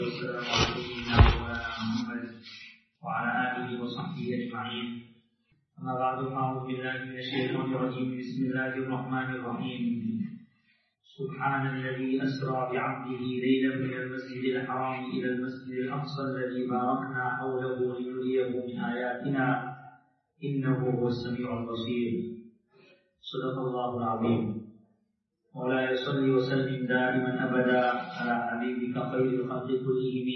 والسلام على سيدنا مولانا محمد وعلى آله وصحبه أجمعين أما بعد فأعوذ بالله من الشيطان الرجيم بسم الله الرحمن الرحيم سبحان الذي أسرى بعبده ليلا من المسجد الحرام إلى المسجد الأقصى الذي باركنا حوله لنريه من آياتنا إنه هو السميع البصير صدق الله العظيم مولاي صل وسلم دائما ابدا على حبيبك خير الخلق كلهم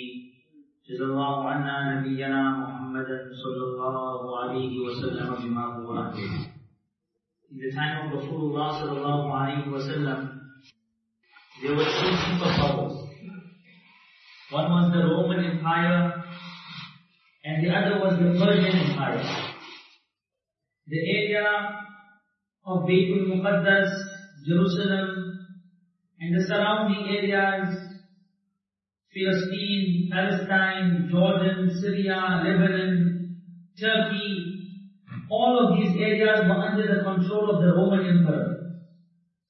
جزا الله عنا نبينا محمدا صلى الله عليه وسلم بما هو In the time of Rasulullah sallallahu alayhi wa sallam, there were two superpowers. One was the Roman Empire and the other was the Persian Empire. The area of Baytul Muqaddas Jerusalem and the surrounding areas, Palestine, Palestine, Jordan, Syria, Lebanon, Turkey, all of these areas were under the control of the Roman Emperor.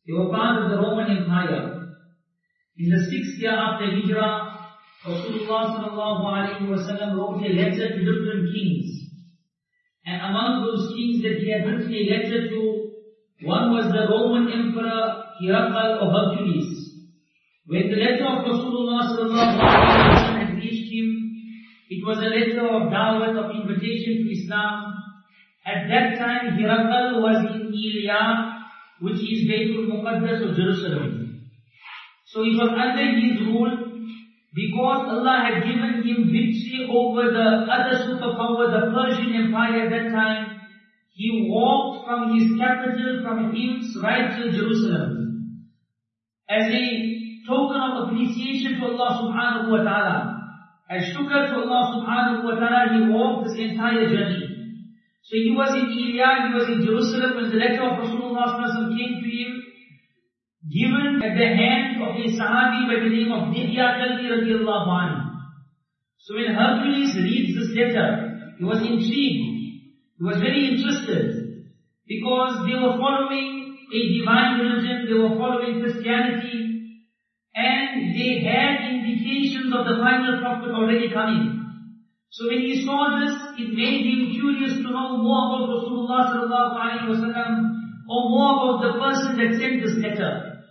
They were part of the Roman Empire. In the sixth year after Hijrah, Rasulullah wrote a letter to different kings. And among those kings that he had written a letter to one was the Roman Emperor Hirakal or Hercules. When the letter of Rasulullah had reached him, it was a letter of dawah of invitation to Islam. At that time, Hirakal was in Ilya, which is Baytul Muqaddas of Jerusalem. So it was under his rule, because Allah had given him victory over the other superpower, the Persian Empire at that time, he walked from his capital, from Hims, right to Jerusalem. As a token of appreciation to Allah subhanahu wa ta'ala. As shukr to Allah subhanahu wa ta'ala, he walked this entire journey. So he was in Ilya, he was in Jerusalem when the letter of Rasulullah came to him, given at the hand of a Sahabi by the name of Dihya Kalbi radiallahu anhu. So when Hercules reads this letter, he was intrigued. He was very interested because they were following a divine religion, they were following Christianity, and they had indications of the final prophet already coming. So when he saw this, it made him curious to know more about Rasulullah sallallahu alaihi wasallam or more about the person that sent this letter.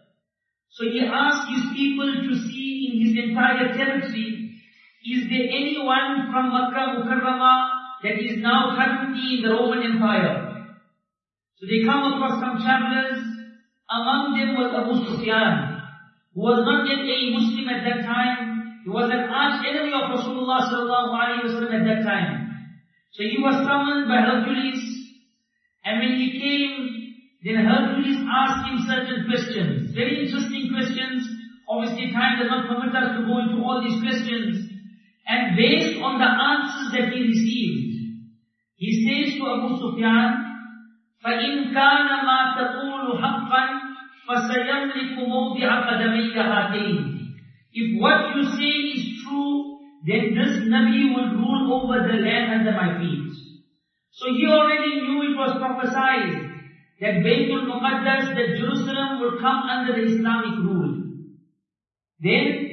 So he asked his people to see in his entire territory, is there anyone from Makkah Mukarramah that is now currently in the Roman Empire. So they come across some travelers. Among them was Abu Sufyan, who was not yet a Muslim at that time. He was an arch enemy of Rasulullah sallallahu alaihi wasallam at that time. So he was summoned by Hercules, and when he came, then Hercules asked him certain questions, very interesting questions. Obviously, time does not permit us to go into all these questions. And based on the answers that he received, he says to Abu Sufyan, فَإِنْ كَانَ مَا تَقُولُ حَقًّا فَسَيَمْلِكُ مَوْضِعَ قَدَمَيْكَ هَاتَيْنِ If what you say is true, then this Nabi will rule over the land under my feet. So he already knew it was prophesied that Baytul Muqaddas, that Jerusalem will come under the Islamic rule. Then,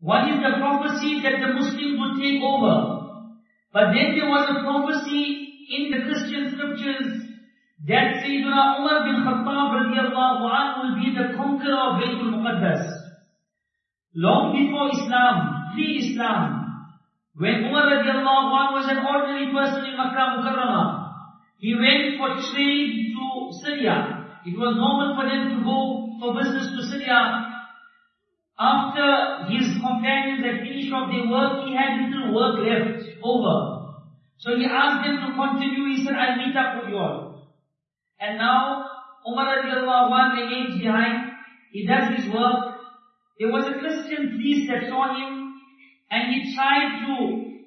one is the prophecy that the Muslims will take over. But then there was a prophecy in the Christian scriptures that Sayyidina Umar bin Khattab radiallahu anhu will be the conqueror of Baytul Muqaddas. Long before Islam, pre-Islam, when Umar radiallahu anhu was an ordinary person in Makkah Mukarramah, he went for trade to Syria. It was normal for them to go for business to Syria. After his companions had finished off their work, he had little work left over. So he asked them to continue. He said, I'll meet up with you all. And now, Umar radiallahu anhu remains behind. He does his work. There was a Christian priest that saw him and he tried to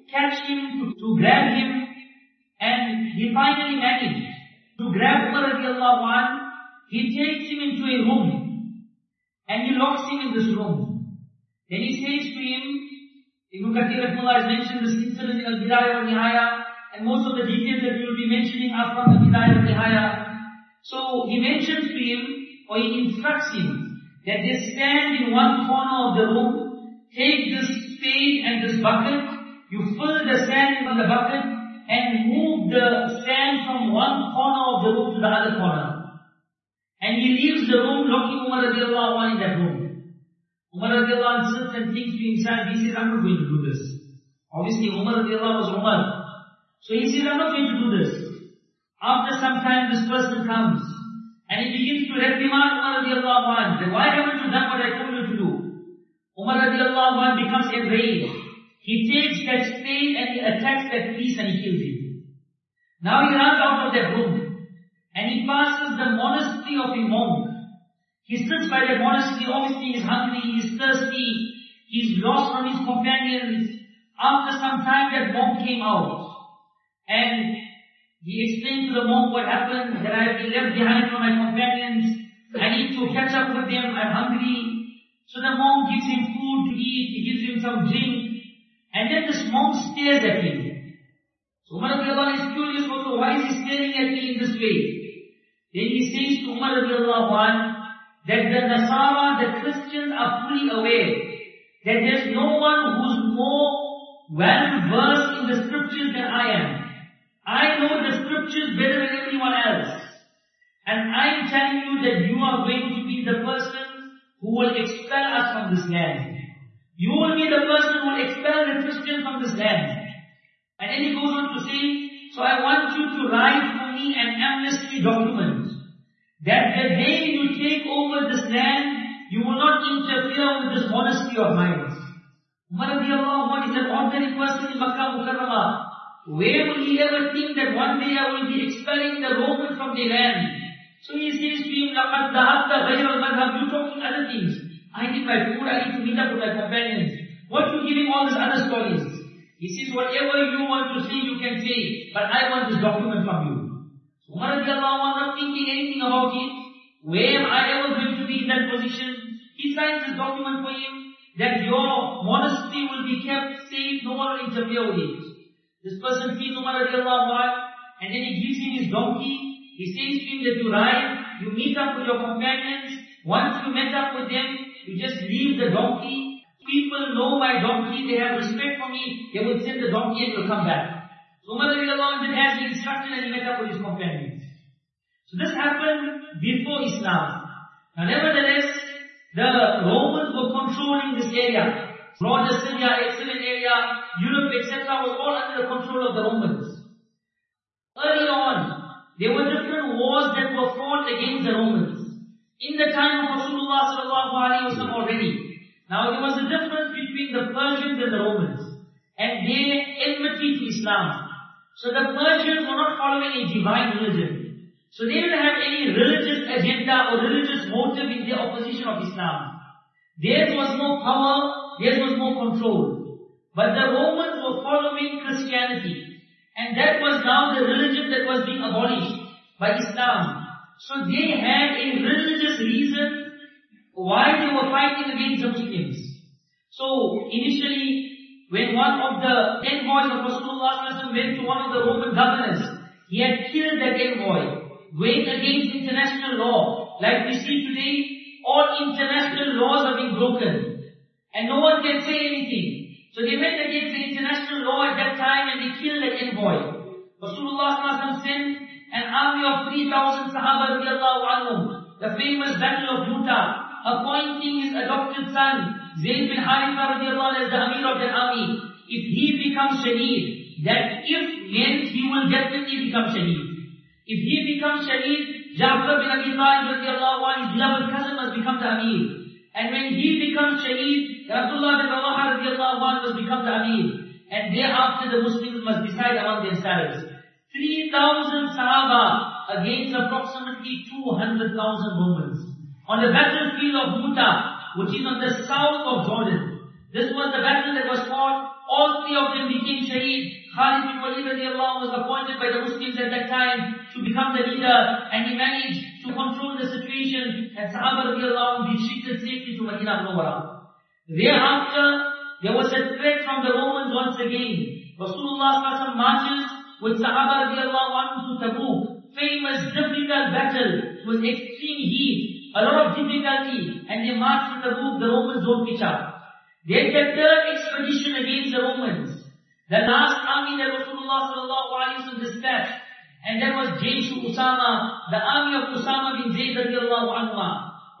catch him, to, to grab him and he finally managed to grab Umar radiallahu anhu. He takes him into a room and he locks him in this room. Then he says to him, Ibn Kathir has mentioned this incident in Al-Bidayah Nihaya, and most of the details that we will be mentioning are from the Bidayah wa Nihaya. So he mentions to him, or he instructs him, that they stand in one corner of the room, take this spade and this bucket, you fill the sand in the bucket and move the sand from one corner of the room to the other corner. And he leaves the room locking Umar radiallahu in that room. Umar radiallahu sits and thinks to himself, he says, I'm not going to do this. Obviously Umar radiallahu was Umar. So he says, I'm not going to do this. After some time this person comes and he begins to reprimand Umar radiallahu anhu. Why haven't you done what I told you to do? Umar radiallahu anhu becomes enraged. He takes that spade and he attacks that priest and he kills him. Now he runs out of that room and he passes the monastery of a monk. He sits by the monastery, obviously he's hungry, he's thirsty, he's lost from his companions. After some time that monk came out and he explained to the monk what happened, that I have been left behind from my companions. I need to catch up with them, I'm hungry. So the monk gives him food to eat, he gives him some drink, and then this monk stares at him. So Umar is curious also, why is he staring at me in this way? Then he says to Umar that the Nasara, the Christians are fully aware that there's no one who's more well versed in the scriptures than I am. I know the scriptures better than everyone else. And I'm telling you that you are going to be the person who will expel us from this land. You will be the person who will expel the Christians from this land. And then he goes on to say, so I want you to write for me an amnesty document That the day you take over this land, you will not interfere with this monastery of mine. Umar is an ordinary person in Makkah Mukarramah. Where will he ever think that one day I will be expelling the Romans from the land? So he says to him, لَقَدْ ذَهَبْتَ غَيْرَ الْمَذْهَبِ You're talking other things. I need my food, I need to meet up with my companions. What you giving all these other stories? He says, whatever you want to say, you can say, but I want this document from you. Umar not thinking anything about it. Where I ever going to be in that position? He signs this document for him, that your monastery will be kept safe, no one will interfere with it. This person sees Umar and then he gives him his donkey, he says to him that you ride, you meet up with your companions. Once you met up with them, you just leave the donkey. People know my donkey, they have respect for me. They will send the donkey and will come back. So Umar did as he instructed and he met up with his companions. So this happened before Islam. Now nevertheless, the Romans were controlling this area. Broader Syria, excellent area, Europe, etc. was all under the control of the Romans. Early on, there were different wars that were fought against the Romans. In the time of Rasulullah sallallahu alayhi wa already. Now there was a difference between the Persians and the Romans. And their enmity to Islam. So the Persians were not following a divine religion. So they didn't have any religious agenda or religious motive in their opposition of Islam. Theirs was more power, theirs was more control. But the Romans were following Christianity. And that was now the religion that was being abolished by Islam. So they had a religious reason why they were fighting against the Muslims. So initially, when one of the envoys of Rasulullah went to one of the Roman governors, he had killed that envoy, going against international law. Like we see today, all international laws are being broken. And no one can say anything. So they went against the international law at that time and they killed that envoy. Rasulullah sent an army of 3,000 Sahaba anhum, the famous battle of Muta, appointing his adopted son, Zayd bin Haritha anhu as the Amir of that army. If he becomes Shaheed, that if meant he will definitely become Shaheed. If he becomes Shaheed, Ja'far bin Abi Talib radiallahu anhu, his beloved cousin must become the Amir. And when he becomes shaheed, Abdullah bin Rawaha radiallahu anhu must become the Amir. And thereafter the Muslims must decide among themselves. 3,000 Sahaba against approximately 200,000 Romans. On the battlefield of Muta, which is on the south of Jordan. This was the battle that was fought. All three of them became shaheed. Khalid bin Walid was appointed by the Muslims at that time to become the leader and he managed to control the situation and Sahaba radiallahu retreated safely to Medina Munawwara. Thereafter, there was a threat from the Romans once again. Rasulullah marches with Sahaba radiallahu anhu to Tabuk. Famous, difficult battle with extreme heat, a lot of difficulty, and they march to Tabuk, the Romans don't pitch up. Then the third expedition against the Romans. The last army that Rasulullah sallallahu alayhi wa dispatched. And that was Jayshu Usama, the army of Usama bin Zayd radiallahu anhu.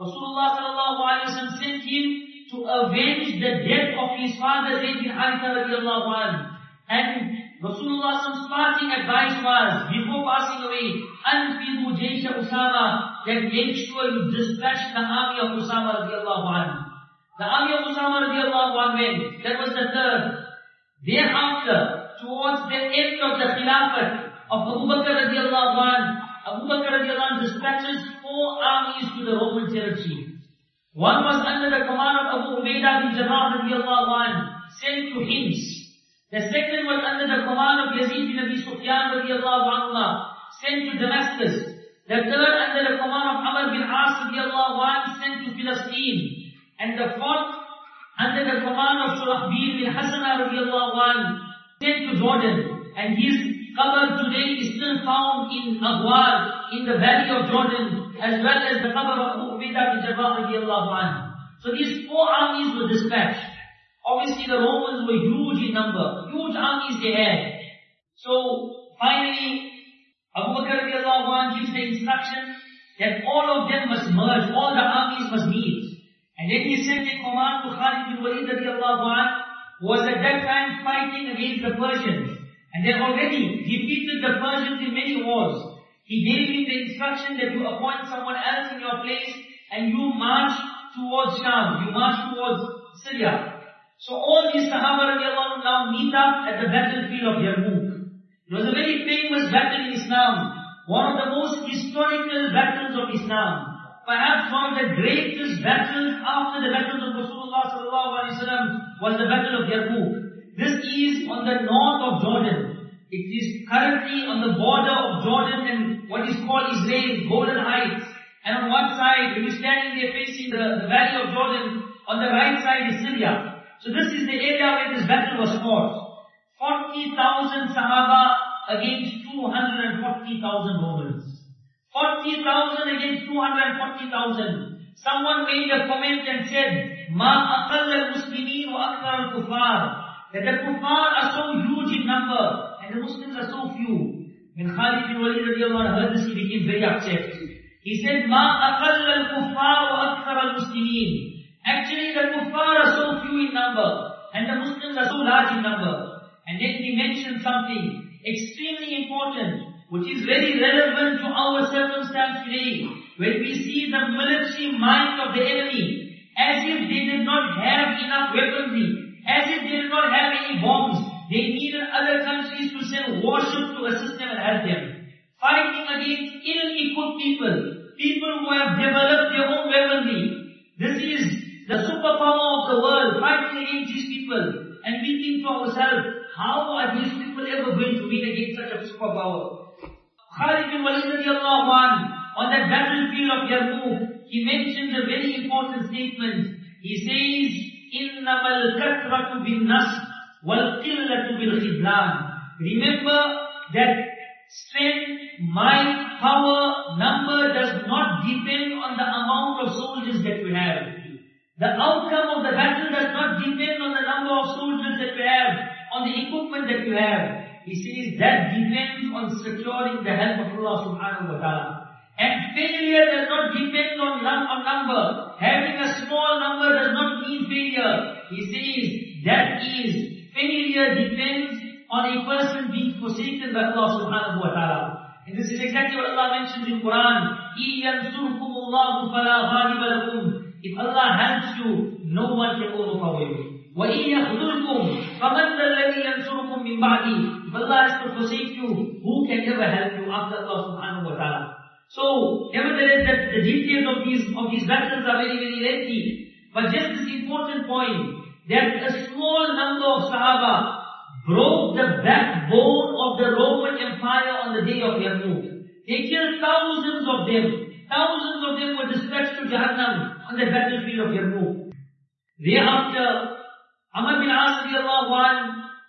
Rasulullah sallallahu alayhi wa sent him to avenge the death of his father Zayd bin Haritha radiallahu anhu. And Rasulullah's parting advice was, before passing away, Anfidu Jaysha Usama, that make sure you dispatch the army of Usama radiallahu anhu. The army of Usama radiallahu anhu. That was the third. Thereafter, towards the end of the Khilafat of Abu Bakr radiallahu anhu, Abu Bakr radiallahu anhu dispatches four armies to the Roman territory. One was under the command of Abu Ubaidah bin Jarrah radiallahu anhu, sent to Hims. The second was under the command of Yazid bin Abi Sufyan radiallahu anhu, sent to Damascus. The third under the command of Amr bin As radiallahu anhu, sent to Palestine. And the fourth under the command of Shurahbil bin Hasana radiallahu anhu, sent to Jordan. And his qabr today is still found in Aghwar, in the valley of Jordan, as well as the qabr of Abu Ubaidah bin Jarrah radiallahu anhu. So these four armies were dispatched. Obviously the Romans were huge in number, huge armies they had. So finally, Abu Bakr radiallahu anhu gives the instruction that all of them must merge, all the armies must meet. Then he sent a command to Khalid bin Walid radiallahu anhu, was at that time fighting against the Persians. And they already defeated the Persians in many wars. He gave him the instruction that you appoint someone else in your place and you march towards Sham, you march towards Syria. So all these Sahaba radiallahu now meet up at the battlefield of Yarmouk. It was a very famous battle in Islam, one of the most historical battles of Islam. Perhaps one of the greatest battles after the battles of Rasulullah was the battle of Yarmouk. This is on the north of Jordan. It is currently on the border of Jordan and what is called Israel, Golan Heights. And on one side, when you're standing there facing the, the valley of Jordan, on the right side is Syria. So this is the area where this battle was fought. 40,000 Sahaba against 240,000 Romans. 40,000 against 240,000. Someone made a comment and said, Ma aqall al-muslimin wa akthar al-kuffar. That the kuffar are so huge in number and the Muslims are so few. When Khalid bin Walid radiallahu heard this, he became very upset. He said, Ma aqall al-kuffar wa akthar al-muslimin. Actually, the kuffar are so few in number, and the Muslims are so large in number. And then he mentioned something extremely important, which is very relevant to our circumstance today. When we see the military might of the enemy, as if they did not have enough weaponry, as if they did not have any bombs, they needed other countries to send warships to assist them and help them. Fighting against ill-equipped people, people who have developed their own weaponry. This is the superpower of the world fighting against these people and we think to ourselves, how are these people ever going to win against such a superpower? Khalid bin Walid radiallahu anhu, on that battlefield of Yarmouk, he mentions a very important statement. He says, إِنَّمَا الْكَثْرَةُ بِالنَّصْرِ وَالْقِلَّةُ بِالْخِذْلَانِ Remember that strength, might, power, number does not depend on the amount of soldiers that you have. The outcome of the battle does not depend on the number of soldiers that you have, on the equipment that you have. He says that depends on securing the help of Allah subhanahu wa ta'ala. And failure does not depend on, on number. Having a small number does not mean failure. He says that is, failure depends on a person being forsaken by Allah subhanahu wa ta'ala. And this is exactly what Allah mentions in Quran. إِيَنْصُرْكُمُ اللَّهُ فَلَا غَالِبَ لَكُمْ if Allah helps you, no one can overpower you. وَإِن يَخْذُلْكُمْ فَمَنْ ذَا الَّذِي يَنْصُرُكُمْ مِنْ بَعْدِهِ If Allah has to forsake you, who can ever help you after Allah subhanahu wa ta'ala? So, nevertheless, that the details of these, of these battles are very, very lengthy. But just this important point, that a small number of Sahaba broke the backbone of the Roman Empire on the day of Yarmouk. They killed thousands of them. Thousands of them were dispatched to Jahannam on the battlefield of Yarmouk. Thereafter, Amr bin As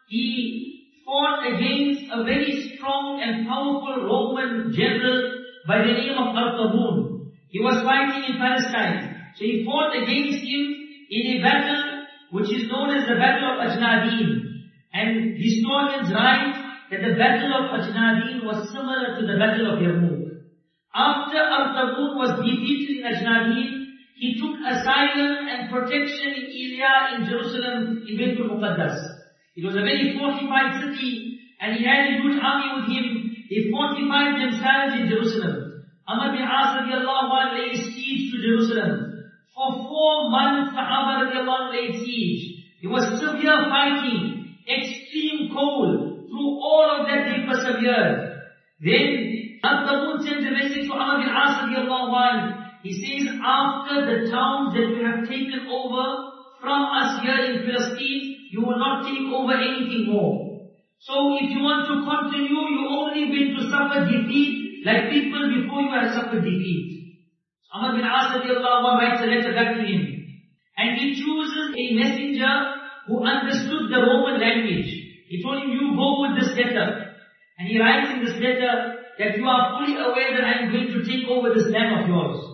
he fought against a very strong and powerful Roman general by the name of Al-Tabun. He was fighting in Palestine. So he fought against him in a battle which is known as the Battle of Ajnadin. And historians write that the Battle of Ajnadin was similar to the Battle of Yarmouk. After Artabun was defeated in Ajnadin, he took asylum and protection in Ilya in Jerusalem in Baitul Muqaddas. It was a very fortified city and he had a huge army with him. They fortified themselves in Jerusalem. Amr bin As radiallahu laid siege to Jerusalem. For four months Sahaba radiallahu laid siege. It was severe fighting, extreme cold. Through all of that they persevered. Then Al-Tabun sent a message to Amr bin As radiallahu anh. He says, after the towns that you have taken over from us here in Palestine, you will not take over anything more. So if you want to continue, you only going to suffer defeat like people before you have suffered defeat. So bin As writes a letter back to him. And he chooses a messenger who understood the Roman language. He told him, you go with this letter. And he writes in this letter that you are fully aware that I am going to take over this land of yours.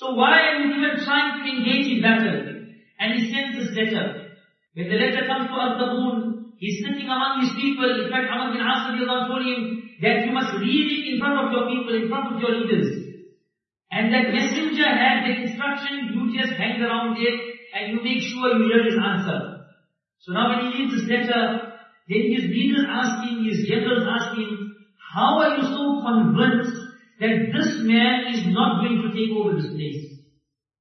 So why are you even trying to engage in battle? And he sends this letter. When the letter comes to Al-Tabun, he's sitting among his people. In fact, Amr bin As told him that you must read it in front of your people, in front of your leaders. And that messenger had the instruction, you just hang around there and you make sure you hear his answer. So now when he reads this letter, then his leaders ask him, his generals ask him, how are you so convinced that this man is not going to take over this place?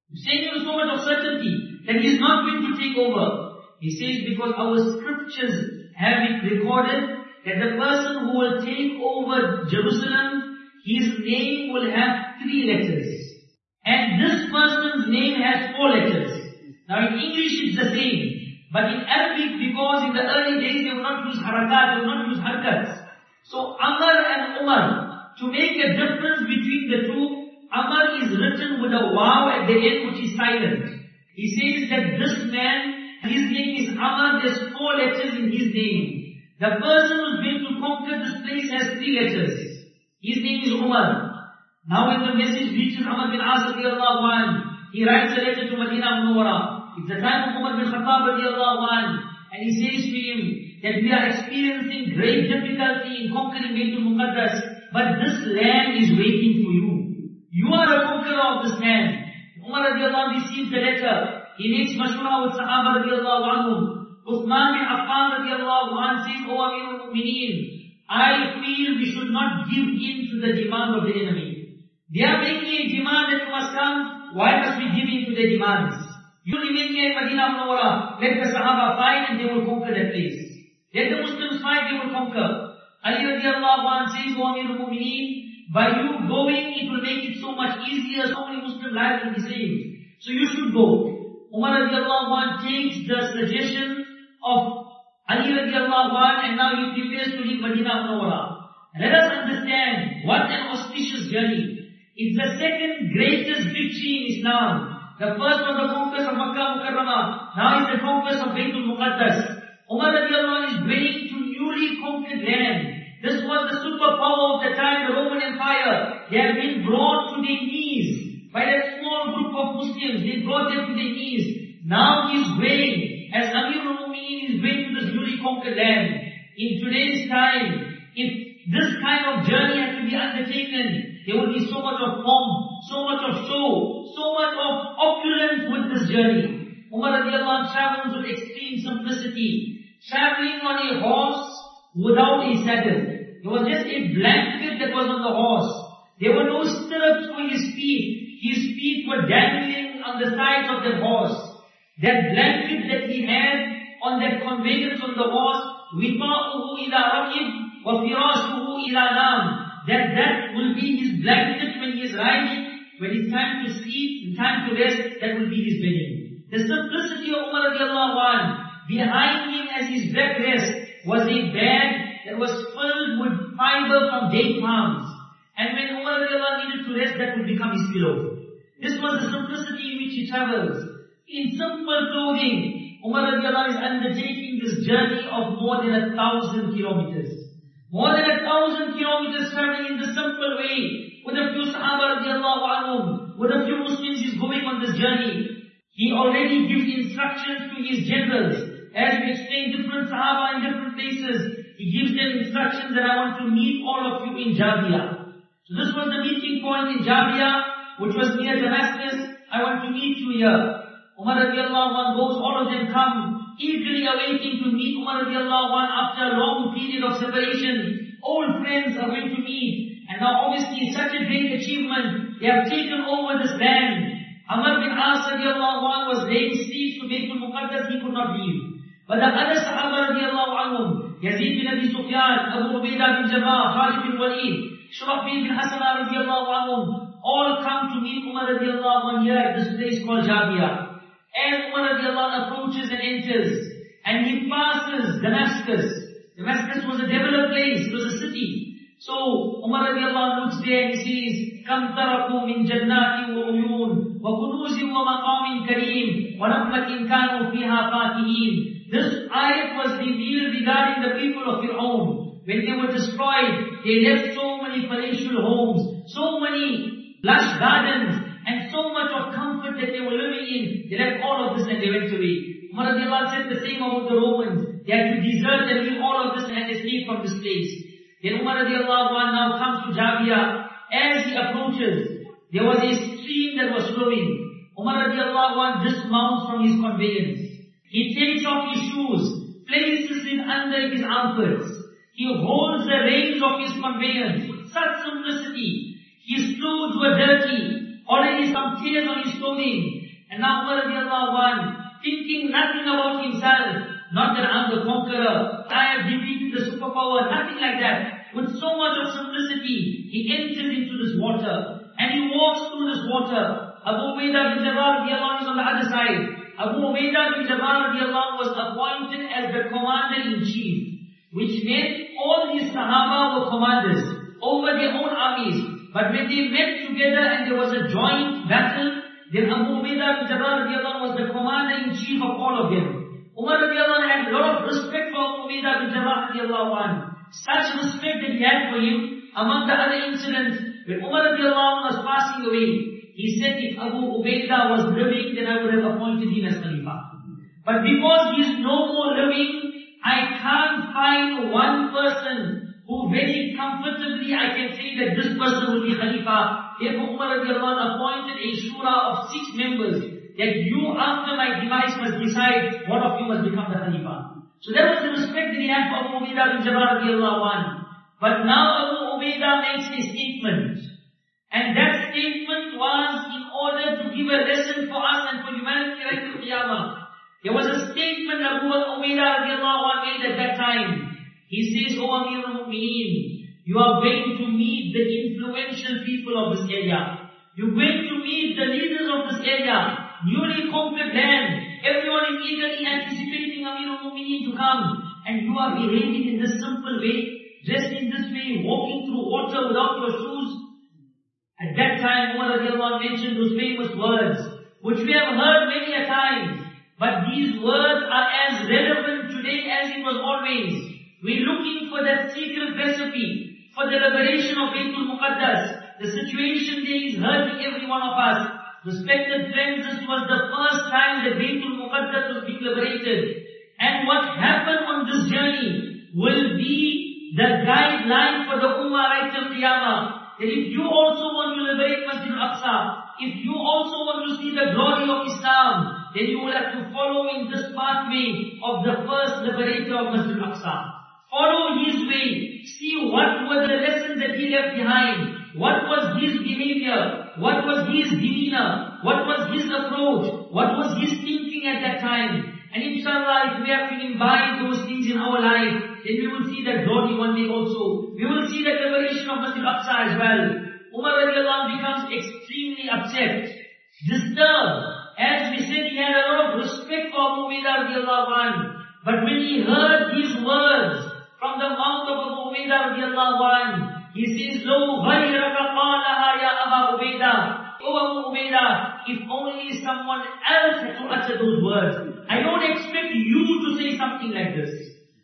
You're saying with so much of certainty that he is not going to take over. He says because our scriptures have it recorded that the person who will take over Jerusalem, his name will have three letters. And this person's name has four letters. Now in English it's the same. But in Arabic, because in the early days they would not use harakat, they would not use harkats. So Amr and Umar, to make a difference between the two, Amr is written with a wow at the end which is silent. He says that this man, his name is Amr, there's four letters in his name. The person who's going to conquer this place has three letters. His name is Umar. Now when the message reaches Amr bin As radiallahu anh, he writes a letter to Medina Munawwara. It's the time of Umar bin Khattab radiallahu anh, and he says to him that we are experiencing great difficulty in conquering Baytul Muqaddas, but this land is waiting for you. You are a conqueror of this land. Umar radiallahu anh receives the letter. He makes mashura with Sahaba radiallahu anhum. Uthman bin Affan radiallahu anh says, O Amir al-Mu'mineen, I feel we should not give in to the demand of the enemy. They are making a demand that must come. Why must we give in to their demands? You remain here in Medina Munawwara. Let the Sahaba fight and they will conquer that place. Let the Muslims fight, they will conquer. Ali radiallahu anh says, O Amir al-Mu'mineen, by you going, it will make it so much easier, so many Muslim lives will be saved. So you should go. Umar radiallahu anh takes the suggestion of Ali radiallahu anh and now he prepares to leave Medina Munawwara. Let us understand what an auspicious journey. It's the second greatest victory in Islam. The first was the conquest of Makkah Mukarramah. Now is the conquest of Baytul Muqaddas. Umar radiallahu anh is to newly conquered land. This was the superpower of the time, the Roman Empire. They have been brought to their knees by that small group of Muslims. They brought them to their knees. Now he is going, as Amir al-Mu'mineen is going to this newly conquered land. In today's time, if this kind of journey has to be undertaken, there will be so much of pomp, so much of show, so much of opulence with this journey. Umar radiallahu anh travels with extreme simplicity, traveling on a horse without a saddle. There was just a blanket that was on the horse. There were no stirrups for his feet. His feet were dangling on the sides of the horse. That blanket that he had on that conveyance on the horse, وِطَاؤُهُ إِلَىٰ رَكِبْ وَفِرَاشُهُ إِلَىٰ نَامٍ That that will be his blanket when he is riding, when it's time to sleep, time to rest, that will be his bedding. The simplicity of Umar radiallahu anh, behind him as his backrest was a bag that was filled with fiber from date palms. And when Umar needed to rest, that would become his pillow. This was the simplicity in which he travels. In simple clothing, Umar is undertaking this journey of more than a thousand kilometers. More than a thousand kilometers traveling in the simple way, with a few Sahaba anhum, with a few Muslims he's going on this journey. He already gives instructions to his generals. As we explain different Sahaba in different places, he gives them instructions that I want to meet all of you in Jabia. So this was the meeting point in Jabia, which was near Damascus. I want to meet you here. Umar radiallahu anh goes, all of them come, eagerly awaiting to meet Umar radiallahu anh after a long period of separation. Old friends are going to meet. And now obviously such a great achievement. They have taken over this land. Amr bin As radiallahu anh was laying siege to Baytul Muqaddas, he could not leave. But the other Sahaba radiallahu anhum, Yazid bin Abi Sufyan, Abu Ubaidah bin Jarrah, Khalid bin Walid, Shurahbil bin Hasan radiallahu anhum, all come to meet Umar radiallahu anh here at this place called Jabia. As Umar radiallahu anh approaches and enters, and he passes Damascus. Damascus was a developed place, it was a city. So Umar radiallahu anh looks there and he says, كم تركوا من جنات وعيون وكنوز ومقام كريم ونخلة كانوا فيها فاكهين This ayat was revealed regarding the people of Fir'aun. When they were destroyed, they left so many palatial homes, so many lush gardens, and so much of comfort that they were living in. They left all of this and they went away. Umar said the same about the Romans. They had to desert and leave all of this and escape from this place. Then Umar now comes to Jabia. As he approaches, there was a stream that was flowing. Umar radiallahu dismounts from his conveyance. He takes off his shoes, places it under his armpits. He holds the reins of his conveyance. with Such simplicity. His clothes were dirty. Already some tears on his clothing. And now Umar radiallahu thinking nothing about himself. Not that I'm the conqueror. I have defeated the superpower. Nothing like that with so much of simplicity, he enters into this water and he walks through this water. Abu Ubaidah bin Jarrah is on the other side. Abu Ubaidah bin Jarrah was appointed as the commander-in-chief, which meant all his Sahaba were commanders over their own armies. But when they met together and there was a joint battle, then Abu Ubaidah bin Jarrah was the commander-in-chief of all of them. Umar had a lot of respect for Abu Ubaidah bin Jarrah such respect that he had for him, among the other incidents, when Umar was passing away, he said if Abu Ubaidah was living, then I would have appointed him as Khalifa. But because he is no more living, I can't find one person who very comfortably I can say that this person will be Khalifa. Therefore Umar appointed a shura of six members that you after my demise must decide what of you must become the Khalifa. So that was the respect that he had for Abu Ubaidah bin Jarrah radiallahu But now Abu Ubaidah makes a statement. And that statement was in order to give a lesson for us and for humanity right to Qiyamah. There was a statement Abu Ubaidah radiallahu made at that time. He says, O Amir al-Mu'mineen, you are going to meet the influential people of this area. You're going to meet the leaders of this area, newly conquered land. Everyone is eagerly anticipating To come. And you are behaving in this simple way, dressed in this way, walking through water without your shoes. At that time, Umar mentioned those famous words, which we have heard many a time. But these words are as relevant today as it was always. We're looking for that secret recipe for the liberation of Baytul Muqaddas. The situation there is hurting every one of us. Respected friends, this was the first time the Baytul Muqaddas was being liberated. And what happened on this journey will be the guideline for the Ummah right till Qiyamah. That if you also want to liberate Masjid al-Aqsa, if you also want to see the glory of Islam, then you will have to follow in this pathway of the first liberator of Masjid al-Aqsa. Follow his way. See what were the lessons that he left behind. What was his behavior? What was his demeanor? What was his approach? What was his thinking at that time? And inshallah, if we have to imbibe those things in our life, then we will see that glory one day also. We will see the liberation of Masjid Aqsa as well. Umar becomes extremely upset, disturbed. As we said, he had a lot of respect for Abu Ubaidah But when he heard these words from the mouth of Abu Ubaidah he says, لو غيرك قالها يا أبا عبيدة Oh Abu Ubaidah, if only someone else had to utter those words. I don't expect you to say something like this.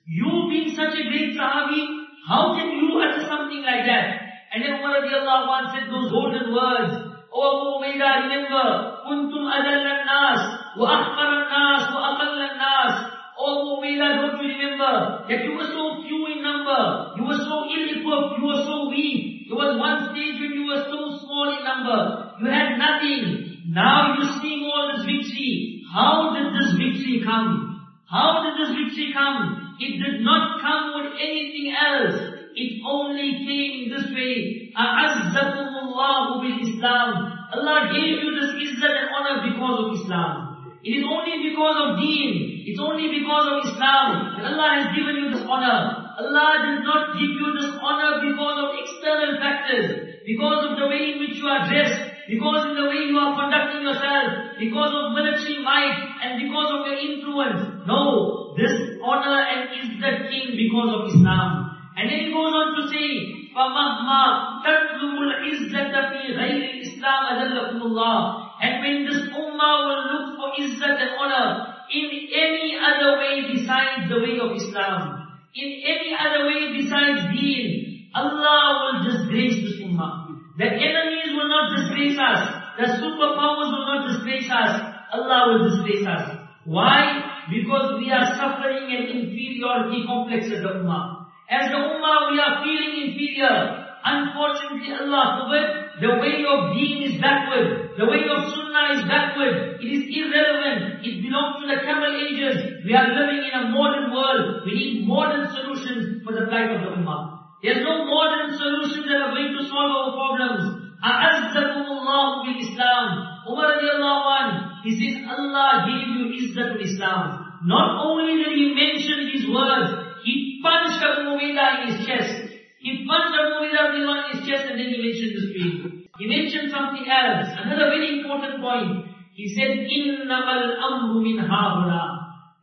You being such a great Sahabi, how can you utter something like that? And then Umar radiallahu anh said those golden words, O Abu Ubaidah, remember, kuntum adal nas wa akhbar nas wa aqall nas O Abu Ubaidah, don't you remember that you were so few in number, you were so ill-equipped, you were so weak, there was one stage when you were so small in number. You had nothing. Now you're seeing all this victory. How did this victory come? How did this victory come? It did not come with anything else. It only came this way. A'azzakumullahu bil Islam. Allah gave you this izzat and honor because of Islam. It is only because of deen. It's only because of Islam that Allah has given you this honor. Allah did not give you this honor because of external factors, because of the way in which you are dressed, because of the way you are conducting yourself, because of military might, and because of your influence. No, this honor and izzat came because of Islam. And then he goes on to say, فَمَهْمَا تَطْلُبُ الْعِزَّةَ فِي غَيْرِ الْإِسْلَامِ أَذَلَّكُمُ اللَّهِ And when this ummah will look for izzat and honor in any other way besides the way of Islam, in any other way besides deen, Allah will disgrace this ummah. The enemies will not disgrace us. The superpowers will not disgrace us. Allah will disgrace us. Why? Because we are suffering an inferiority complex as the ummah. As the ummah we are feeling inferior. Unfortunately, Allah forbid, the way of deen is backward. The way of sunnah is backward. It is irrelevant. It belongs to the camel ages. We are living in a modern world. We need modern solutions for the plight of the ummah. There's no modern solutions that are going to solve our problems. أَعَزَّكُمُ اللَّهُ بِالْإِسْلَامِ Umar radiallahu anh, he says, Allah gave you Izzat Islam. Not only did he mention these words, he punched Abu Ubaidah in his chest. He punched Abu Ubaidah in his chest and then he mentioned this to him. He mentioned something else, another very important point. He said, إِنَّمَا الْأَمْرُ مِنْ هَاهُنَا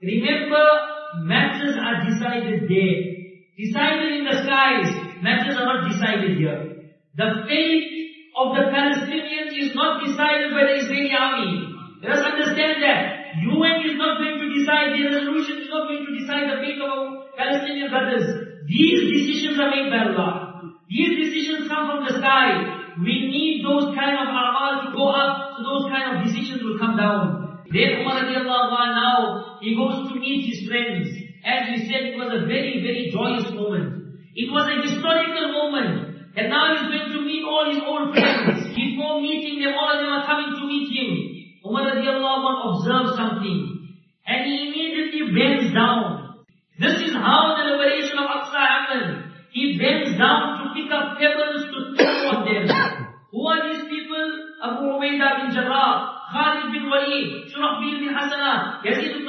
Remember, matters are decided there. Decided in the skies, matters are not decided here. The fate of the Palestinians is not decided by the Israeli army. Let us understand that. UN is not going to decide, the resolution is not going to decide the fate of our Palestinian brothers. These decisions are made by Allah. These decisions come from the sky. We need those kind of amal to go up, so those kind of decisions will come down. Then Umar now, he goes to meet his friends. As we said, it was a very, very joyous moment. It was a historical moment. And now he's going to meet all his old friends. Before meeting them, all of them are coming to meet him. Umar observes something. And he immediately bends down. This is how the liberation of Aqsa happened. He bends down to pick up pebbles to throw on them. Who are these people? Abu Ubaidah bin Jarrah, Khalid bin Walid, Shurahbil bin Hasana, Yazid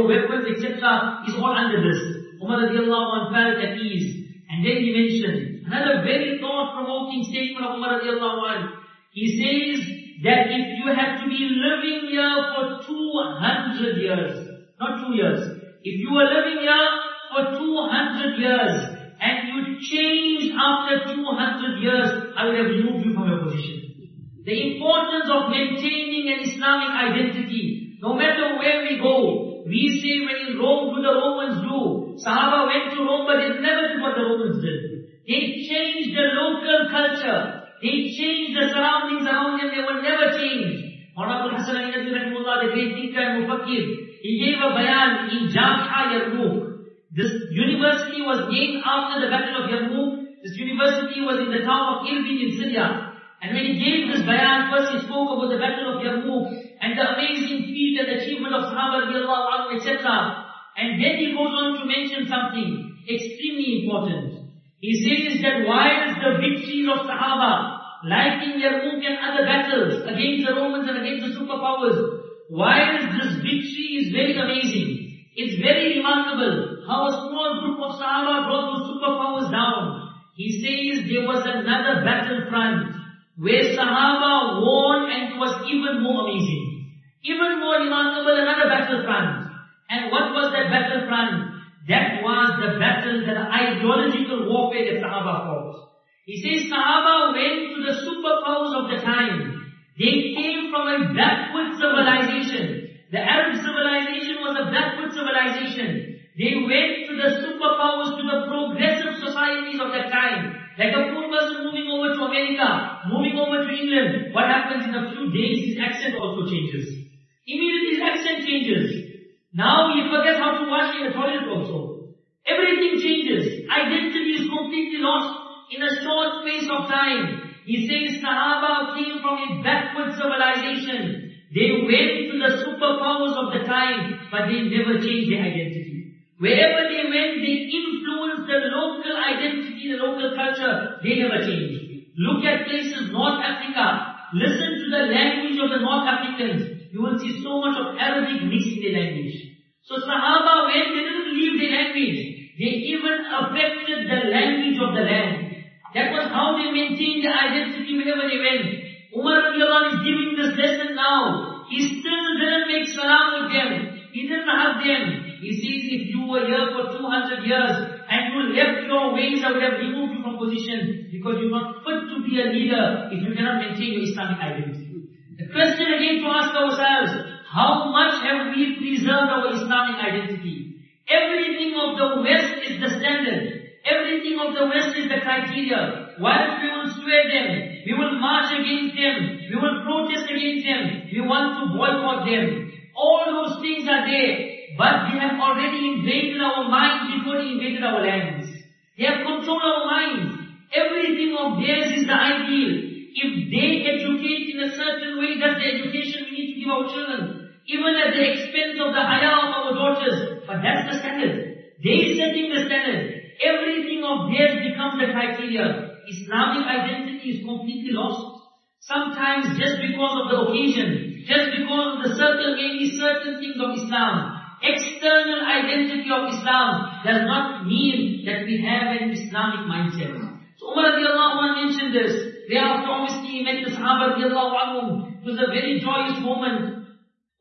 our weapons, etc. is all under this. Umar radiallahu anhu felt at ease. And then he mentioned another very thought-provoking statement of Umar radiallahu anhu. He says that if you have to be living here for 200 years, not two years, if you were living here for 200 years and you change after 200 years, I will have removed you from your position. The importance of maintaining an Islamic identity, no matter where we go, we say when in Rome, do the Romans do? Sahaba went to Rome, but they never did what the Romans did. They changed the local culture. They changed the surroundings around them, they will never change. Honorable Hassan the great thinker and mufakkir, he gave a bayan in Jamia Yarmouk. This university was named after the Battle of Yarmouk. This university was in the town of Irbil in Syria. And when he gave this bayan, first he spoke about the Battle of Yarmouk and the amazing feat and achievement of Sahaba radiallahu anhu, etc. And then he goes on to mention something extremely important. He says that whilst the victories of Sahaba like in Yarmouk and other battles against the Romans and against the superpowers, while this victory is very amazing, it's very remarkable how a small group of Sahaba brought those superpowers down. He says there was another battlefront where Sahaba won and it was even more amazing. Even more remarkable, another battlefront. And what was that battlefront? That was the battle, the ideological warfare that Sahaba fought. He says Sahaba went to the superpowers of the time. They came from a backward civilization. The Arab civilization was a backward civilization. They went to the superpowers, to the progressive societies of that time. Like a poor person moving over to America, moving over to England, what happens in a few days, his accent also changes. Immediately his accent changes. Now he forgets how to wash in the toilet also. Everything changes. Identity is completely lost in a short space of time. He says Sahaba came from a backward civilization. They went to the superpowers of the time, but they never changed their identity. Wherever they went, they influenced the local identity, the local culture. They never changed. Look at places, North Africa. Listen to the language of the North Africans. You will see so much of Arabic mixed in the language. So Sahaba, when they didn't leave the language, they even affected the language of the land. That was how they maintained the identity wherever they went. Umar is giving this lesson now. He still didn't make salam with them. He didn't hug them. He says, if you were here for 200 years and you left your ways, I would have removed you from position because you're not fit to be a leader if you cannot maintain your Islamic identity. Question again to ask ourselves, how much have we preserved our Islamic identity? Everything of the West is the standard. Everything of the West is the criteria. Whilst we will swear them, we will march against them, we will protest against them, we want to boycott them. All those things are there, but they have already invaded our minds before they invaded our lands. They have controlled our minds. Everything of theirs is the ideal. If they educate in a certain way, that's the education we need to give our children. Even at the expense of the haya of our daughters. But that's the standard. They setting the standard. Everything of theirs becomes the criteria. Islamic identity is completely lost. Sometimes just because of the occasion, just because of the circle, maybe certain things of Islam, external identity of Islam does not mean that we have an Islamic mindset. So Umar radiallahu anhu mentioned this. Thereafter obviously he met the Sahaba radiallahu anhu. It was a very joyous moment.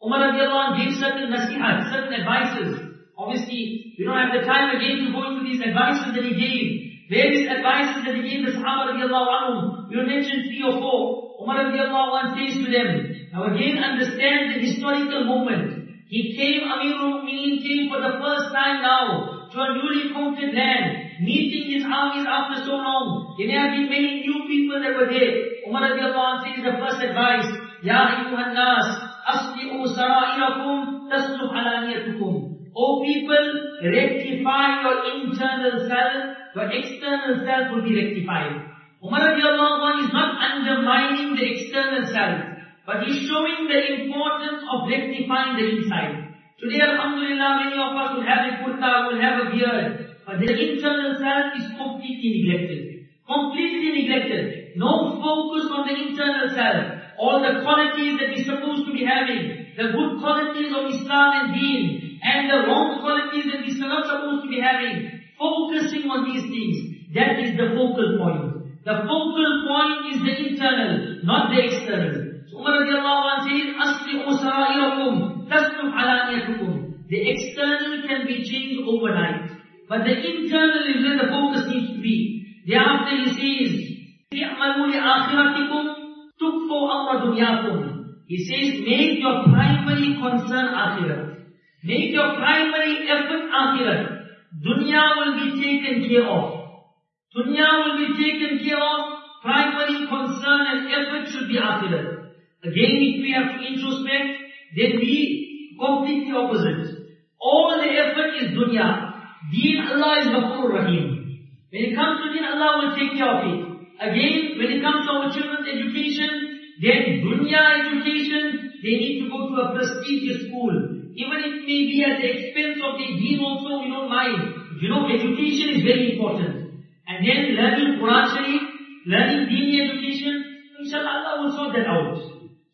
Umar radiallahu anhu gave certain nasihat, certain advices. Obviously, we don't have the time again to go into these advices that he gave. Various advices that he gave the Sahaba radiallahu anhu. We will mention three or four. Umar radiallahu anhu says to them, now again understand the historical moment. He came, Amirul Mu'mineen came for the first time now to a newly conquered land, meeting his armies after so long. There may have been many new people that were there. Umar radiallahu anhu says the first advice, Ya ayyuhan nas, asli'u sara'irakum, tasluh alaniyatukum. O people, rectify your internal self, your external self will be rectified. Umar radiallahu anh is not undermining the external self, but he's showing the importance of rectifying the inside. Today, alhamdulillah, many of us will have a kurta, will have a beard, but the internal self is completely neglected. Completely neglected. No focus on the internal self. All the qualities that we're supposed to be having, the good qualities of Islam and Deen, and the wrong qualities that we are not supposed to be having, focusing on these things, that is the focal point. The focal point is the internal, not the external. So Umar radiallahu anh says, أَصْلِحُ سَرَائِرَكُمْ تَسْلُحْ عَلَانِيَتُكُمْ The external can be changed overnight. But the internal is where the focus needs to be. Thereafter he says, اِعْمَلُوا لِآخِرَتِكُمْ تُكْفُوا أَمْرَ دُنْيَاكُمْ He says, make your primary concern akhirat. Make your primary effort akhirat. Dunya will be taken care of. Dunya will be taken care of. Primary concern and effort should be akhirat. Again, if we have to introspect, then we completely opposite. All the effort is dunya. Deen Allah is Ghafur Rahim. When it comes to deen, Allah will take care of it. Again, when it comes to our children's education, then dunya education, they need to go to a prestigious school. Even if it may be at the expense of the deen also, we don't mind. You know, education is very important. And then learning Quran Sharif, learning deen education, Inshallah, Allah will sort that out.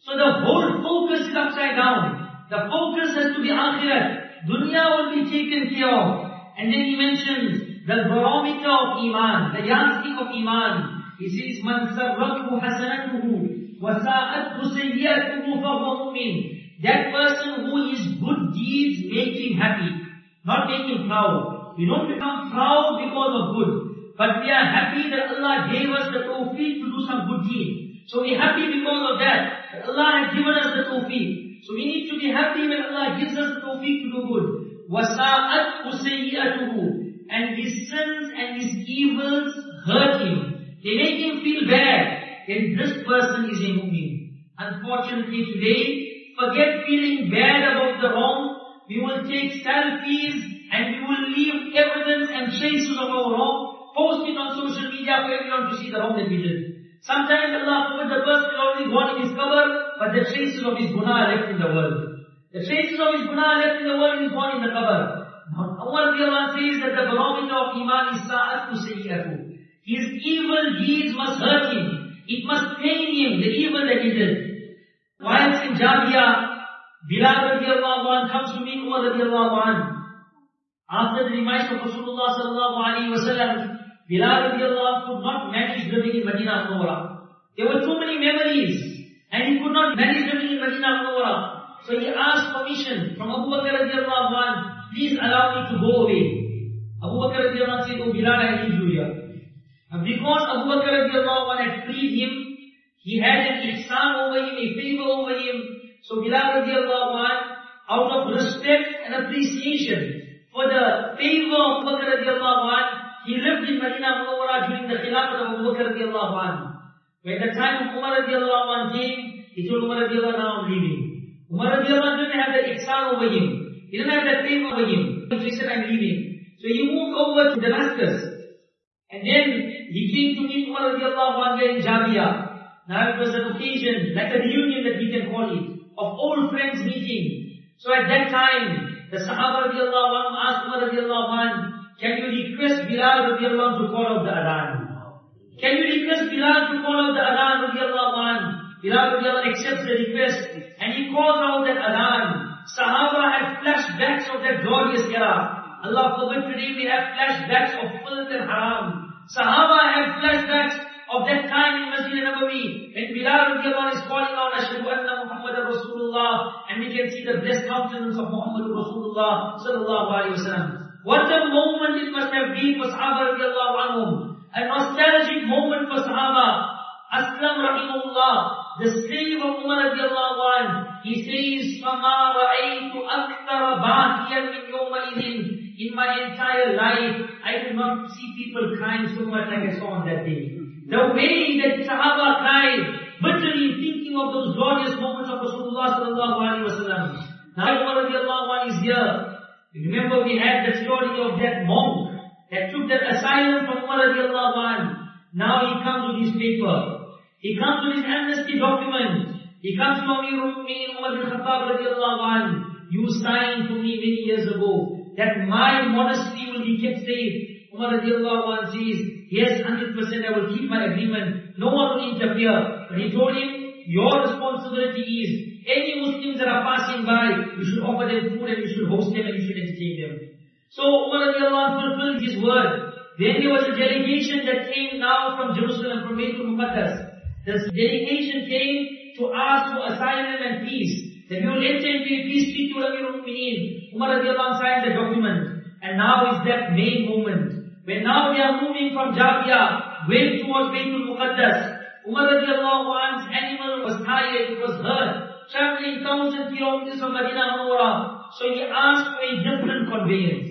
So the whole focus is upside down. The focus has to be akhirat. Dunya will be taken care of. And then he mentions the barometer of iman, the yardstick of iman. He says, Man sarrathu hasanatuhu wa sa'athu sayyatuhu fahuwa mu'min. That person who his good deeds make him happy, not make him proud. We don't become proud because of good, but we are happy that Allah gave us the tawfiq to do some good deed. So we're happy because of that. that Allah has given us the tawfiq. So we need to be happy when Allah gives us the tawfiq to do good. وَسَاءَتْ سَيِّئَتُهُ and his sins and his evils hurt him. They make him feel bad. Then this person is a mu'min. Unfortunately today, forget feeling bad about the wrong. We will take selfies and we will leave evidence and traces of our wrong, post it on social media for everyone to see the wrong that we did. Sometimes Allah forbid the person is already gone in his qabr, but the traces of his guna are left in the world. The traces of his guna are left in the world and he's gone in the qabr. Allah says that the barometer of Iman is sa'at to sayyatu. His evil deeds must hurt him. It must pain him, the evil that he did. Whilst in Jabia, Bilal radiallahu anh comes to meet Umar radiallahu anh. After the demise of Rasulullah sallallahu alayhi wa sallam, Bilal radiallahu could not manage living in Medina Munawwara. There were too many memories, and he could not manage living in Medina Munawwara. So he asked permission from Abu Bakr radiallahu anh, please allow me to go away. Abu Bakr said, oh Bilal, I need you here. And because Abu Bakr had freed him, he had an ihsan over him, a favor over him. So Bilal out of respect and appreciation for the favor of Abu Bakr he lived in Medina Munawwara during the Khilafat of Abu Bakr. When the time of Umar came, he told Umar now I'm leaving. Umar didn't have that ihsan over him. He didn't have that favor over him. He said, I'm leaving. So he moved over to Damascus. And then he came to meet Umar radiallahu anh in Jabia. Now it was an occasion, like a reunion that we can call it, of old friends meeting. So at that time, the Sahaba radiallahu anh asked Umar radiallahu anh, can you request Bilal radiallahu anh to call out the adhan? Can you request Bilal to call out the adhan radiallahu anh? Bilal radiallahu anh accepts the request and he calls out that adhan. Sahaba had flashbacks of that glorious era. Allah forbid today we have flashbacks of filth and haram. Sahaba had flashbacks of that time in Masjid Nabawi when Bilal is calling out Ashhadu anna Muhammad Rasulullah and we can see the blessed countenance of Muhammad Rasulullah sallallahu alayhi wa sallam. What a moment it must have been for Sahaba like I saw on that day. The way that Sahaba cried, bitterly thinking of those glorious moments of Rasulullah sallallahu alayhi wa sallam. Now Umar radiallahu anh is here. Remember we had the story of that monk that took that asylum from Umar radiallahu anh. Now he comes with his paper. He comes with his amnesty document. He comes to Amirul Mu'minin Umar bin Khattab radiallahu anh. You signed to me many years ago that my monastery will be kept safe. Umar radiallahu anh says, yes, 100% I will keep my agreement. No one will interfere. But he told him, your responsibility is, any Muslims that are passing by, you should offer them food and you should host them and you should entertain them. So Umar fulfilled his word. Then there was a delegation that came now from Jerusalem, from Baitul Muqaddas. This delegation came to ask for asylum and peace. That we will enter into a peace treaty with Amirul Mu'mineen. Umar signed the document. And now is that main moment. When now they are moving from Jabia, going towards Baitul Muqaddas. Umar radiallahu anh's animal was tired, it was hurt. Traveling thousand kilometers from Medina Munawwara. So he asked for a different conveyance.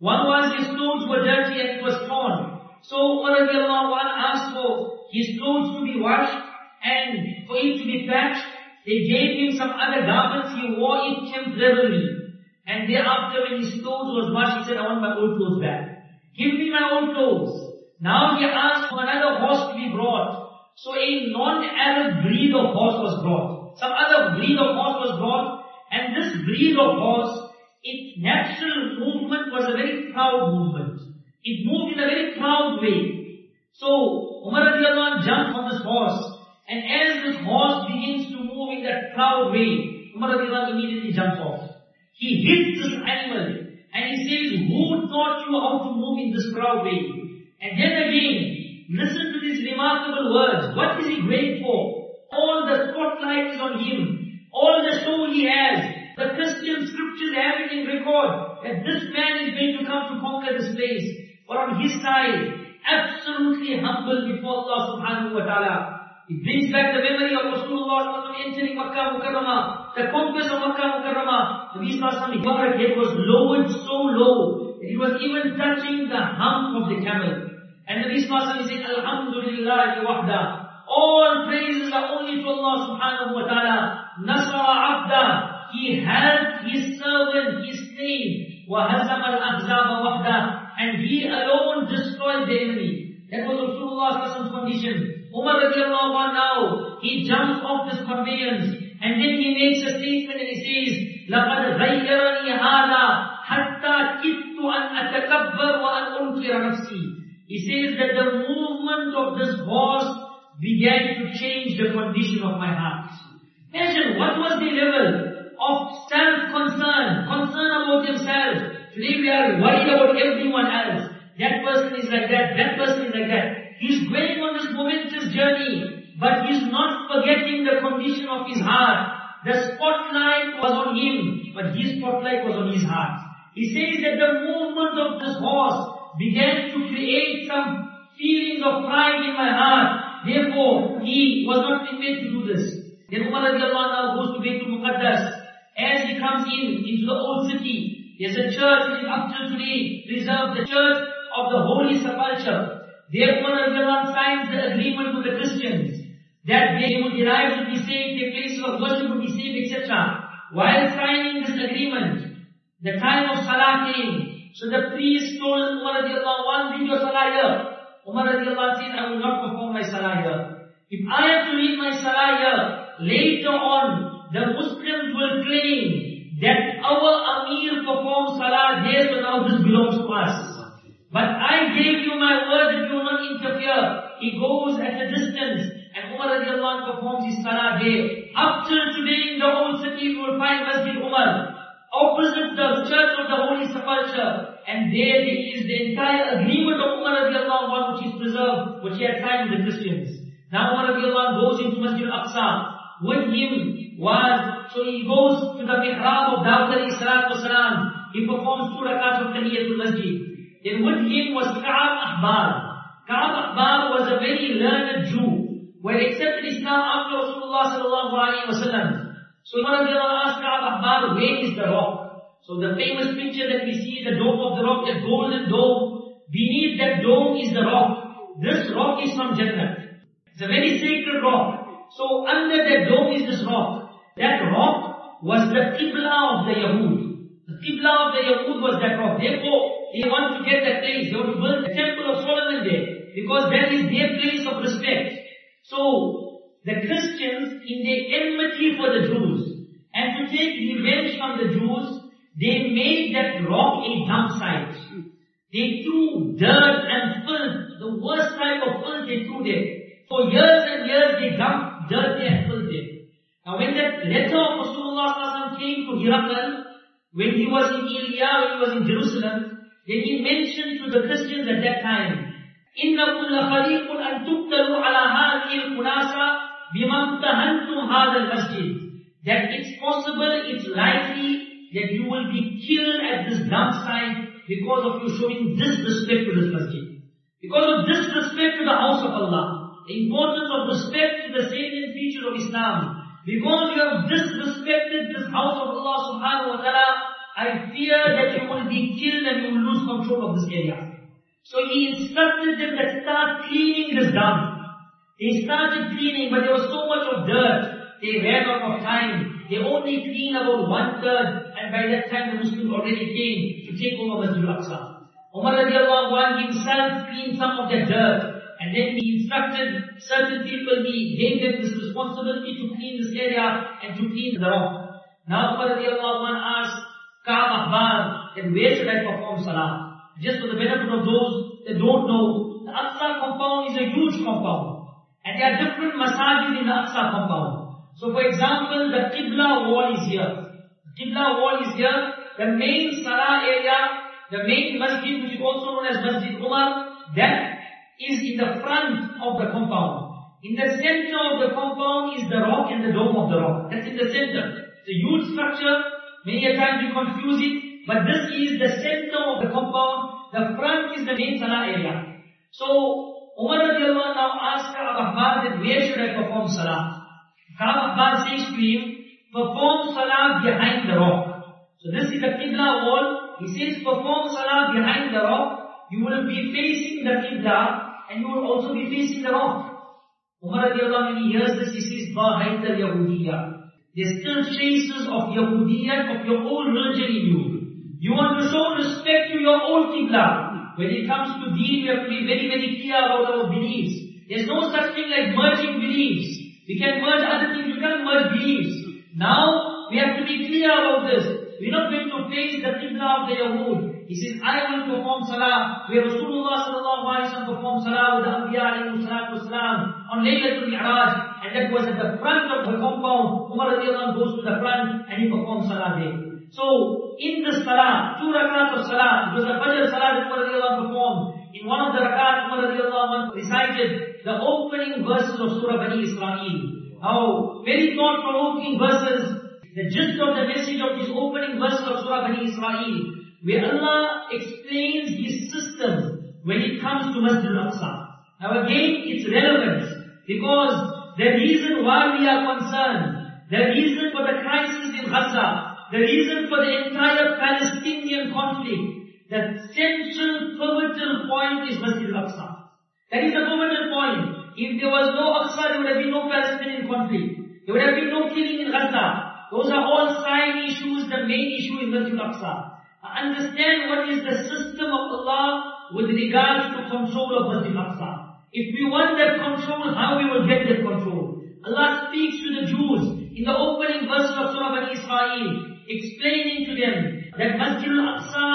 One was his clothes were dirty and it was torn. So Umar radiallahu anh asked for his clothes to be washed and for it to be patched. They gave him some other garments, he wore it temporarily. And thereafter when his clothes was washed, he said, I want my old clothes back. Give me my old clothes. Now he asked for another horse to be brought. So a non-Arab breed of horse was brought. Some other breed of horse was brought. And this breed of horse, its natural movement was a very proud movement. It moved in a very proud way. So Umar radiallahu jumped on this horse. And as this horse begins to move in that proud way, Umar radiallahu immediately jumps off. He hits this animal and he says, who taught you how to move in this proud way? And then again, listen to these remarkable words. What is he great for? All the spotlight is on him. All the show he has. The Christian scriptures have it in record that this man is going to come to conquer this place. But on his side, absolutely humble before Allah subhanahu wa ta'ala. It brings back the memory of Rasulullah entering Makkah Mukarramah, the conquest of Makkah Mukarramah. Nabi Sallallahu Alaihi head was lowered so low that it was even touching the hump of the camel. And Nabi Sallallahu Alaihi said, Alhamdulillah wahda. All praises are only to Allah subhanahu wa ta'ala. Nasara abda. He helped his servant, his slave. وَهَزَمَ الْأَحْزَابَ وَحْدَهُ And he alone destroyed the enemy. That was Rasulullah's condition. Umar radiallahu anhu now, he jumps off this conveyance and then he makes a statement and he says, لَقَدْ غَيَّرَنِي هَذَا حَتَّى كِدْتُ أَنْ أَتَكَبَّرْ وَأَنْ أُنْكِرَ نَفْسِي He says that the movement of this horse began to change the condition of my heart. Imagine what was the level of self-concern, concern about himself. Today we are worried about everyone else. That person is like that, that person is like that. He's going on this momentous journey, but he's not forgetting the condition of his heart. The spotlight was on him, but his spotlight was on his heart. He says that the movement of this horse began to create some feelings of pride in my heart. Therefore, he was not made to do this. Then Umar radiallahu goes to Baytul Muqaddas. As he comes in, into the old city, there's a church which up till today preserved, the church of the Holy Sepulchre. There Umar radiallahu signs the agreement with the Christians that they would derive to be saved, their places of worship would be saved, etc. While signing this agreement, the time of Salah came. So the priest told Umar radiallahu one read your Salah here. Umar radiallahu said, I will not perform my Salah here. If I have to read my Salah here, later on, the Muslims will claim that our Amir performed Salah there, so now this belongs to us. But I gave you my word that you will not interfere. He goes at a distance and Umar radiallahu anh performs his salah there. Up till today in the old city you will find Masjid Umar. Opposite the church of the Holy Sepulchre. And there is the entire agreement of Umar radiallahu anh which is preserved, which he had signed with the Christians. Now Umar radiallahu anh goes into Masjid Al-Aqsa. With him was, so he goes to the mihrab of Dawud alayhi salatu wasalam. He performs two rakats of Tahiyatul Masjid. Then with him was Ka'ab Ahbar. Ka'ab Ahbar was a very learned Jew who had accepted Islam after Rasulullah sallallahu wa sallam. So Umar asked Ka'ab Ahbar, where is the rock? So the famous picture that we see, the dome of the rock, the golden dome, beneath that dome is the rock. This rock is from Jannah. It's a very sacred rock. So under that dome is this rock. That rock was the Qibla of the Yahud. The Qibla of the Yahud was that rock. Therefore, they want to get that place. They want to build the temple of Solomon there. Because that is their place of respect. So, the Christians, in their enmity for the Jews, and to take revenge from the Jews, they made that rock a dump site. They threw dirt and filth, the worst type of filth they threw there. For years and years they dumped dirt there and filth there. Now when that letter of Rasulullah came to Hirakal, when he was in Ilya, when he was in Jerusalem, then he mentioned to the Christians at that time, إنكم لخليق أن تقتلوا على هذه الخلاصة بما امتهنتم هذا المسجد that it's possible, it's likely that you will be killed at this dump site because of you showing disrespect to this masjid. Because of disrespect to the house of Allah. The importance of respect to the salient feature of Islam. Because you have disrespected this house of Allah subhanahu wa ta'ala, I fear that you will be killed and you will lose control of this area. So he instructed them that start cleaning this dump. They started cleaning, but there was so much of dirt. They ran out of time. They only cleaned about one third, and by that time the Muslims already came to take over Masjid al-Aqsa. Umar radiallahu anh himself cleaned some of that dirt, and then he instructed certain people, he gave them this responsibility to clean this area and to clean the rock. Now Umar radiallahu anh asked Ka'ab Ahbar, then where should I perform salah? Just for the benefit of those that don't know, the Aqsa compound is a huge compound. And there are different masajid in the Aqsa compound. So for example, the Qibla wall is here. The Qibla wall is here. The main Salah area, the main masjid which is also known as Masjid Umar, that is in the front of the compound. In the center of the compound is the rock and the dome of the rock. That's in the center. It's a huge structure. Many a times we confuse it. But this is the center of the compound. The front is the main Salah area. So, Umar radiallahu now asked Ka'ab Ahbar that where should I perform Salah? Ka'ab Ahbar says to him, perform Salah behind the rock. So this is the Qibla wall. He says perform Salah behind the rock. You will be facing the Qibla and you will also be facing the rock. Umar radiallahu when he hears this, he says, Bahayt al-Yahudiyya. There's still traces of Yahudiyyah, of your old religion in you. You want to show respect to your old Qibla. When it comes to deen, we have to be very, very clear about our beliefs. There's no such thing like merging beliefs. We can merge other things, you can't merge beliefs. Now, we have to be clear about this. We're not going to face the Qibla of the Yahud. He says, I will perform Salah, where Rasulullah sallallahu alayhi wa performed Salah with the Anbiya alayhi salatu wasalam on Laylatul Mi'raj, and that was at the front of the compound. Umar goes to the front and he performs Salah there. So, in the Salah, two rakat of Salah, it was a Fajr Salah that Umar performed. In one of the rakat, Umar recited the opening verses of Surah Bani Israel. How very thought-provoking verses, the gist of the message of these opening verses of Surah Bani Israel, where Allah explains His system when it comes to Masjid al-Aqsa. Now again, it's relevant because the reason why we are concerned, the reason for the crisis in Gaza, the reason for the entire Palestinian conflict, the central pivotal point is Masjid al-Aqsa. That is the pivotal point. If there was no Aqsa, there would have been no Palestinian conflict. There would have been no killing in Gaza. Those are all side issues. The main issue is Masjid al-Aqsa. Understand what is the system of Allah with regards to control of Masjid al-Aqsa. If we want that control, how we will get that control? Allah speaks to the Jews in the opening verse of Surah Bani Israel, explaining to them that Masjid al-Aqsa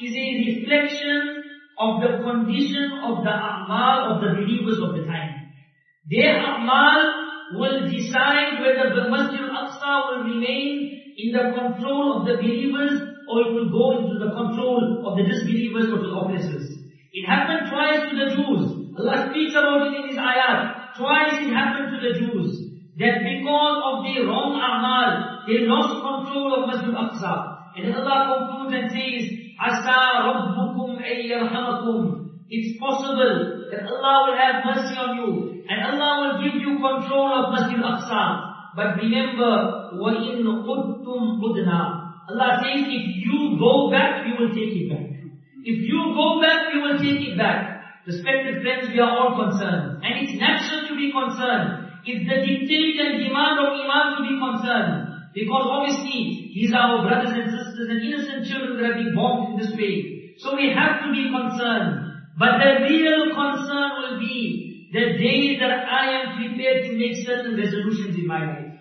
is a reflection of the condition of the a'mal of the believers of the time. Their a'mal will decide whether the Masjid al-Aqsa will remain in the control of the believers or it will go into the control of the disbelievers or the oppressors. It happened twice to the Jews. Allah speaks about it in His ayat. Twice it happened to the Jews. That because of their wrong amal, they lost control of Masjid Aqsa. And Allah concludes and says, Asa rabbukum ayyarhamakum. It's possible that Allah will have mercy on you. And Allah will give you control of Masjid Aqsa. But remember, وَإِن قُدْتُمْ قُدْنَا Allah says, if you go back, we will take it back. If you go back, we will take it back. Respected friends, we are all concerned. And it's natural to be concerned. It's the dictate and demand of Iman to be concerned. Because obviously, these are our brothers and sisters and innocent children that have been born in this way. So we have to be concerned. But the real concern will be the day that I am prepared to make certain resolutions in my life.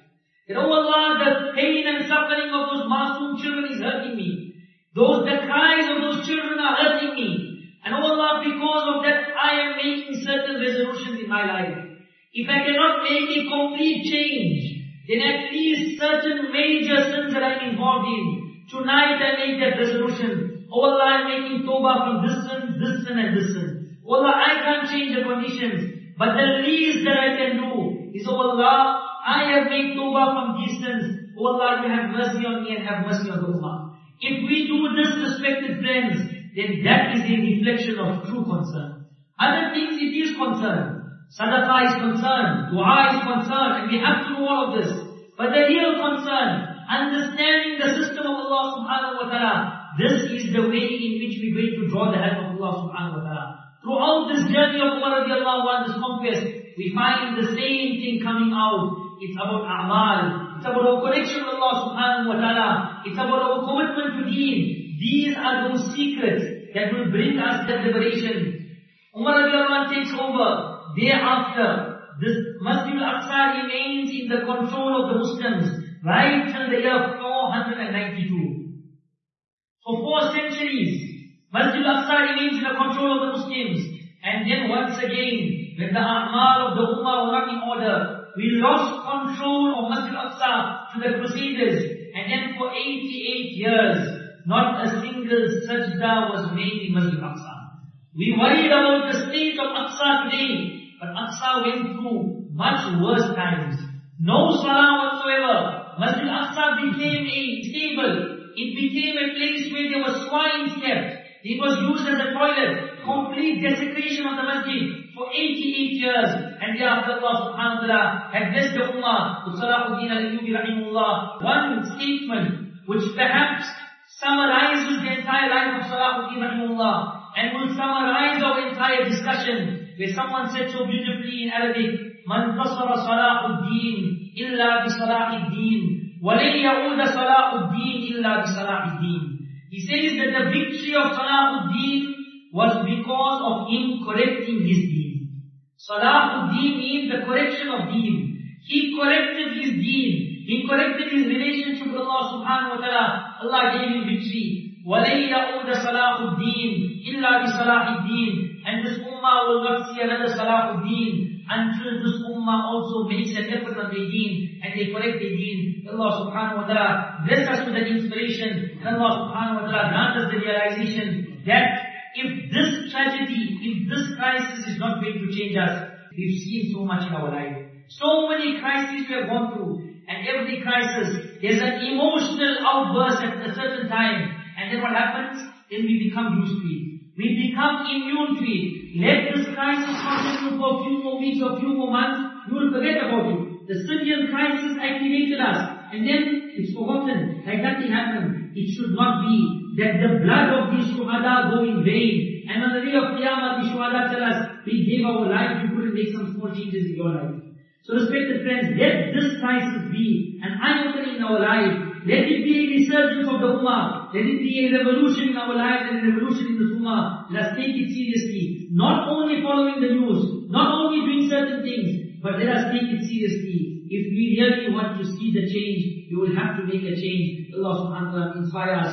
That, oh Allah, the pain and suffering of those masoom children is hurting me. Those, the cries of those children are hurting me. And oh Allah, because of that, I am making certain resolutions in my life. If I cannot make a complete change, then at least certain major sins that I'm involved in, tonight I make that resolution. Oh Allah, I'm making tawbah from this sin, this sin and this sin. Oh Allah, I can't change the conditions. But the least that I can do is, oh Allah, I have made tawbah from these sins. Oh Allah, you have mercy on me and have mercy on the Ummah. If we do this, respected friends, then that is a reflection of true concern. Other things it is concern. Sadaqah is concerned, dua is concerned, and we have to do all of this. But the real concern, understanding the system of Allah subhanahu wa ta'ala, this is the way in which we're going to draw the help of Allah subhanahu wa ta'ala. Throughout this journey of Umar radiallahu anhu, this conquest, we find the same thing coming out. It's about a'mal. It's about our connection with Allah subhanahu wa ta'ala. It's about our commitment to deen. These are those secrets that will bring us that liberation. Umar radiallahu takes over. Thereafter, this Masjid al-Aqsa remains in the control of the Muslims right till the year 492. For four centuries, Masjid al-Aqsa remains in the control of the Muslims. And then once again, when the a'mal of the ummah were not in order, we lost control of Masjid al-Aqsa to the Crusaders, and then for 88 years, not a single sajda was made in Masjid Aqsa. We worried about the state of Aqsa today, but Aqsa went through much worse times. No salah whatsoever. Masjid Aqsa became a stable. It became a place where there were swines kept. It was used as a toilet. Complete desecration of the masjid for 88 years. And thereafter Allah subhanahu wa ta'ala had blessed the ummah with Salahuddin al-Ayyubi rahimullah. One statement which perhaps summarize the entire life of Salahuddin Rahimullah and will summarize our entire discussion where someone said so beautifully in Arabic, Man qasara Salahuddin illa bi Salahuddin wa lan Salahuddin illa bi Salahuddin. He says that the victory of Salahuddin was because of him correcting his deen. Salahuddin means the correction of deen. He corrected his deen. He corrected his relation relationship with Allah subhanahu wa ta'ala. Allah gave him victory. وَلَنْ يَعُودَ صَلَاحُ الدِّينِ إِلَّا بِصَلَاحِ الدِّينِ And this ummah will not see another Salahuddin until this ummah also makes an effort on their deen and they correct their deen. Allah subhanahu wa ta'ala bless us with that inspiration. And Allah subhanahu wa ta'ala grant us the realization that if this tragedy, if this crisis is not going to change us, we've seen so much in our life. So many crises we have gone through. And every crisis, there's an emotional outburst at a certain time. And then what happens? Then we become used to it. We become immune to it. Let this crisis continue for a few more weeks or a few more months, you will forget about it. The Syrian crisis activated us. And then it's forgotten, like nothing happened. It should not be that the blood of these shuhada go in vain. And on the day of Qiyamah, the shuhada tell us, we gave our life, you couldn't make some small changes in your life. So respected friends, let this crisis be an eye-opening in our life. Let it be a resurgence of the Ummah. Let it be a revolution in our lives and a revolution in the Ummah. Let us take it seriously. Not only following the news, not only doing certain things, but let us take it seriously. If we really want to see the change, we will have to make a change. Allah subhanahu wa ta'ala inspire us.